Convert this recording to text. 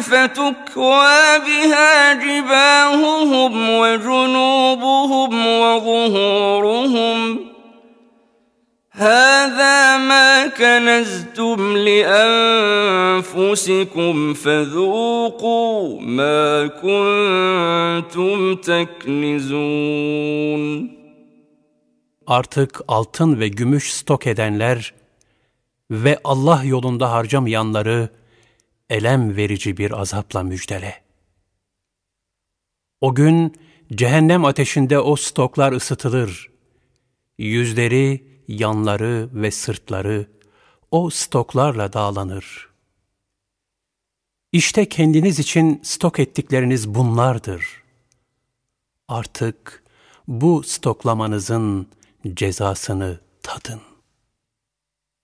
فتكوى بها جباههم وجنوبهم وظهورهم هذا ما كنزتم لانفسكم فذوقوا ما كنتم تكنزون Artık altın ve gümüş stok edenler ve Allah yolunda harcamayanları elem verici bir azapla müjdele. O gün cehennem ateşinde o stoklar ısıtılır. Yüzleri, yanları ve sırtları o stoklarla dağlanır. İşte kendiniz için stok ettikleriniz bunlardır. Artık bu stoklamanızın cezasını tadın.